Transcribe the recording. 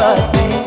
birthday.